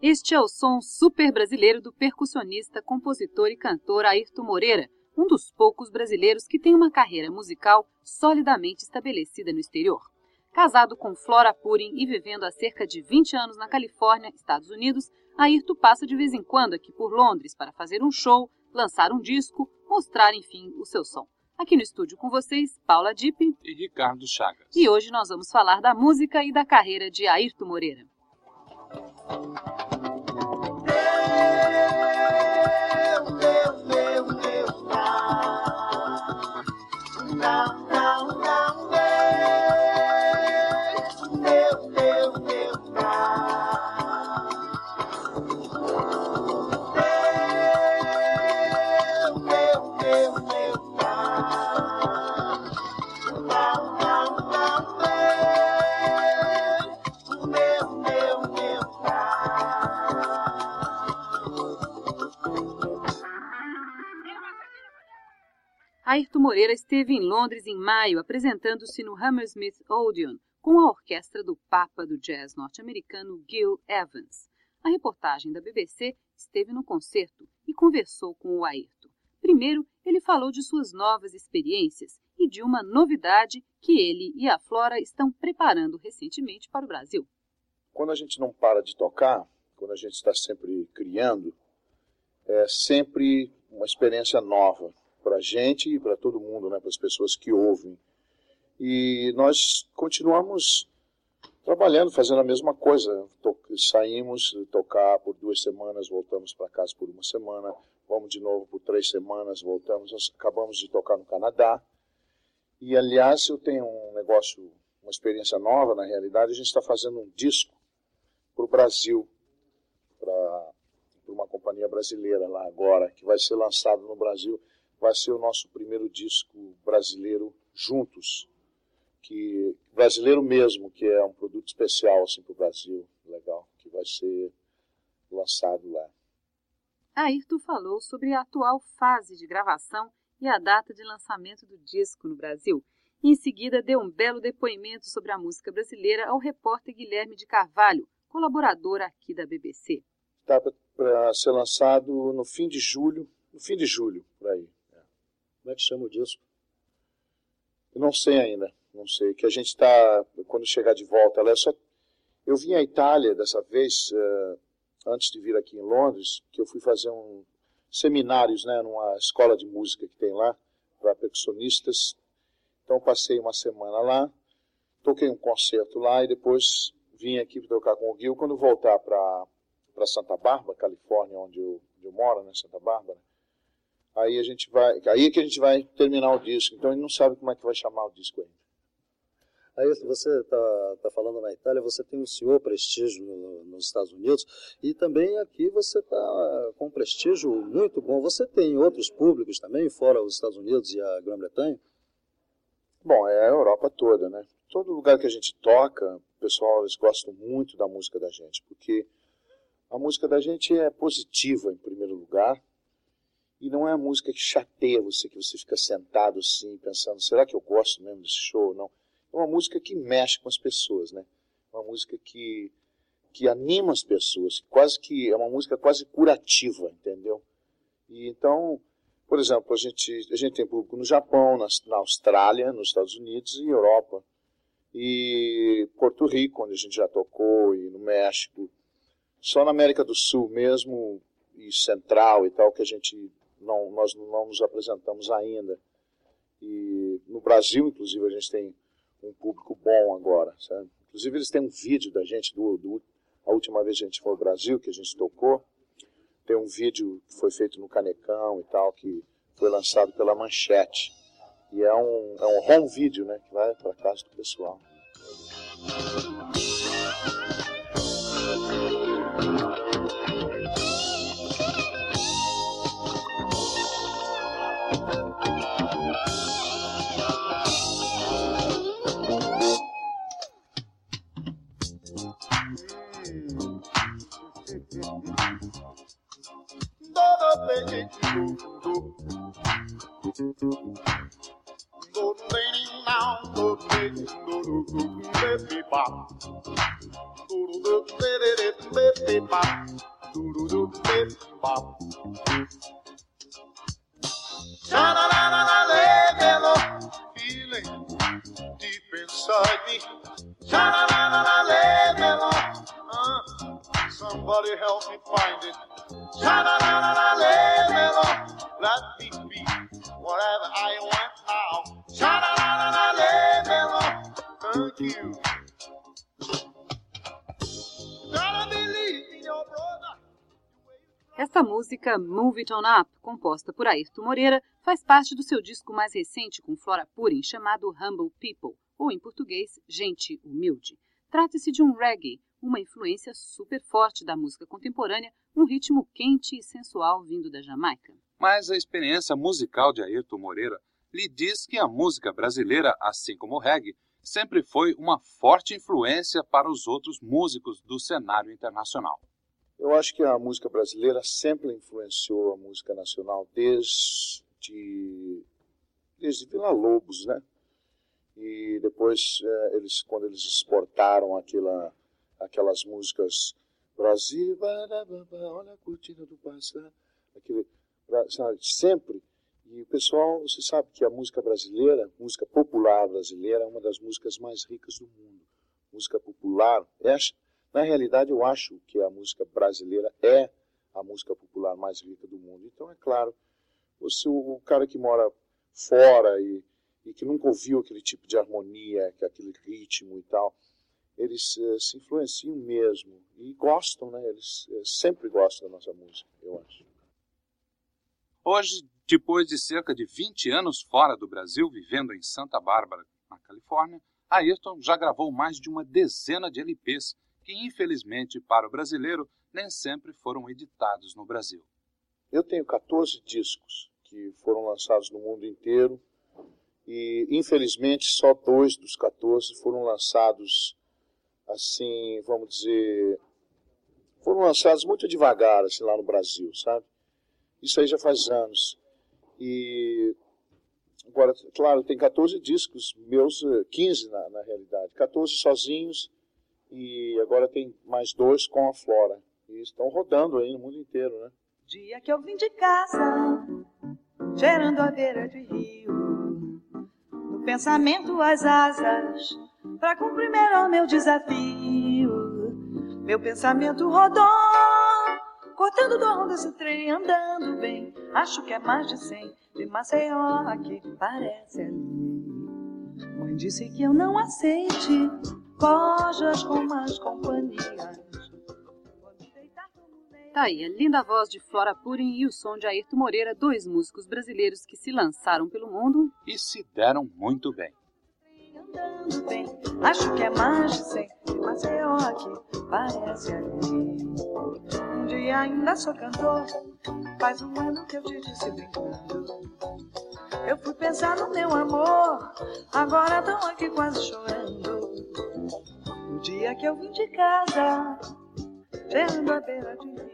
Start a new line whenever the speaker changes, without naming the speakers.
Este é o som super brasileiro do percussionista, compositor e cantor Ayrton Moreira, um dos poucos brasileiros que tem uma carreira musical solidamente estabelecida no exterior. Casado com Flora Purin e vivendo há cerca de 20 anos na Califórnia, Estados Unidos, Ayrton passa de vez em quando aqui por Londres para fazer um show, lançar um disco, mostrar, enfim, o seu som. Aqui no estúdio com vocês, Paula Dipp
e Ricardo Chagas.
E hoje nós vamos falar da música e da carreira de Ayrton Moreira. Ayrton Moreira esteve em Londres em maio apresentando-se no Hammersmith Odeon com a orquestra do Papa do Jazz norte-americano Gil Evans. A reportagem da BBC esteve no concerto e conversou com o Ayrton. Primeiro, ele falou de suas novas experiências e de uma novidade que ele e a Flora estão preparando recentemente para o Brasil.
Quando a gente não para de tocar, quando a gente está sempre criando, é sempre uma experiência nova para a gente e para todo mundo, né, para as pessoas que ouvem. E nós continuamos trabalhando, fazendo a mesma coisa. saímos tocar por duas semanas, voltamos para casa por uma semana, vamos de novo por três semanas, voltamos. Nós acabamos de tocar no Canadá. E, aliás, eu tenho um negócio, uma experiência nova, na realidade. A gente está fazendo um disco para o Brasil, para uma companhia brasileira lá agora, que vai ser lançado no Brasil vai ser o nosso primeiro disco brasileiro juntos, que brasileiro mesmo, que é um produto especial assim para o Brasil, legal, que vai ser lançado lá.
Ayrton falou sobre a atual fase de gravação e a data de lançamento do disco no Brasil. Em seguida, deu um belo depoimento sobre a música brasileira ao repórter Guilherme de Carvalho, colaborador aqui da BBC.
Está para ser lançado no fim de julho, no fim de julho, por aí.
Como é que chama o disco?
Eu não sei ainda, não sei. Que a gente está, quando chegar de volta, ela é só. Eu vim à Itália dessa vez, uh, antes de vir aqui em Londres, que eu fui fazer um seminários, né, numa escola de música que tem lá para percussionistas. Então passei uma semana lá, toquei um concerto lá e depois vim aqui para tocar com o Gil. Quando voltar para para Santa Bárbara, Califórnia, onde eu, onde eu moro, né, Santa Bárbara, aí a gente vai, aí é que a gente vai terminar o disco. Então ele não sabe como é que vai chamar o disco ainda.
Aí você está tá falando na Itália, você tem um senhor prestígio no, nos Estados Unidos e também aqui você está com um prestígio muito bom. Você tem outros públicos também, fora os Estados Unidos e a Grã-Bretanha?
Bom, é a Europa toda, né? Todo lugar que a gente toca, o pessoal eles gostam muito da música da gente, porque a música da gente é positiva em primeiro lugar, e não é a música que chateia você, que você fica sentado assim, pensando, será que eu gosto mesmo desse show ou não? É uma música que mexe com as pessoas, né? Uma música que, que anima as pessoas, quase que é uma música quase curativa, entendeu? E então, por exemplo, a gente, a gente tem público no Japão, na, na Austrália, nos Estados Unidos e Europa. E Porto Rico, onde a gente já tocou, e no México. Só na América do Sul mesmo, e Central e tal, que a gente não, nós não nos apresentamos ainda. E no Brasil, inclusive, a gente tem um público bom agora. Sabe? Inclusive, eles têm um vídeo da gente, do, do, a última vez que a gente foi ao Brasil, que a gente tocou, tem um vídeo que foi feito no Canecão e tal, que foi lançado pela Manchete. E é um, é um home video, né? Que vai para casa do pessoal. Good lady now, good lady, good, good, baby bop. Good, good, baby, baby bop. Good, good, baby bop. Da da da da da, levelo, feeling deep inside me. Da da da da da, levelo. Uh, somebody help me find it. Da da da da da, levelo. Let me You.
Esta música, Move It On Up, composta por Ayrton Moreira, faz parte do seu disco mais recente com Flora Purin, chamado Humble People, ou em português, Gente Humilde. Trata-se de um reggae, uma influência super forte da música contemporânea, um ritmo quente e sensual vindo da Jamaica.
Mas a experiência musical de Ayrton Moreira lhe diz que a música brasileira, assim como o reggae, sempre foi uma forte influência para os outros músicos do cenário internacional.
Eu acho que a música brasileira sempre influenciou a música nacional desde, desde Vila Lobos, né? E depois, é, eles, quando eles exportaram aquela, aquelas músicas Brasil, olha a cortina do passar, aquele, sempre. E o pessoal, você sabe que a música brasileira, música popular brasileira, é uma das músicas mais ricas do mundo. Música popular, é, na realidade eu acho que a música brasileira é a música popular mais rica do mundo. Então, é claro, você, o cara que mora fora e, e que nunca ouviu aquele tipo de harmonia, aquele ritmo e tal, eles uh, se influenciam mesmo e gostam, né? Eles uh, sempre gostam da nossa música, eu acho.
Hoje, depois de cerca de 20 anos fora do Brasil, vivendo em Santa Bárbara, na Califórnia, Ayrton já gravou mais de uma dezena de LPs que, infelizmente, para o brasileiro, nem sempre foram editados no Brasil.
Eu tenho 14 discos que foram lançados no mundo inteiro e, infelizmente, só dois dos 14 foram lançados assim, vamos dizer, foram lançados muito devagar, assim, lá no Brasil, sabe? Isso aí já faz anos. E agora, claro, tem 14 discos, meus 15 eh, na, na realidade, 14 sozinhos e agora tem mais dois com a Flora. E estão rodando aí no mundo inteiro, né?
Dia que eu vim de casa, cheirando a beira de rio, no pensamento as asas para cumprir melhor meu desafio. Meu pensamento rodou, cortando do rumo desse trem, andando bem. Acho que é mais de cem, de Maceió aqui, parece ali. Mãe disse que eu não aceite cojas com mais companhias.
Tá aí a linda voz de Flora Purin e o som de Ayrton Moreira, dois músicos brasileiros que se lançaram pelo mundo
e se deram muito bem
andando bem. Acho que é mais de cem, Maceió aqui parece ali. Um dia ainda sou cantor, faz um ano que eu te disse brincando. Eu fui pensar no meu amor, agora tão aqui quase chorando. No dia que eu vim de casa, vendo a beira de rio.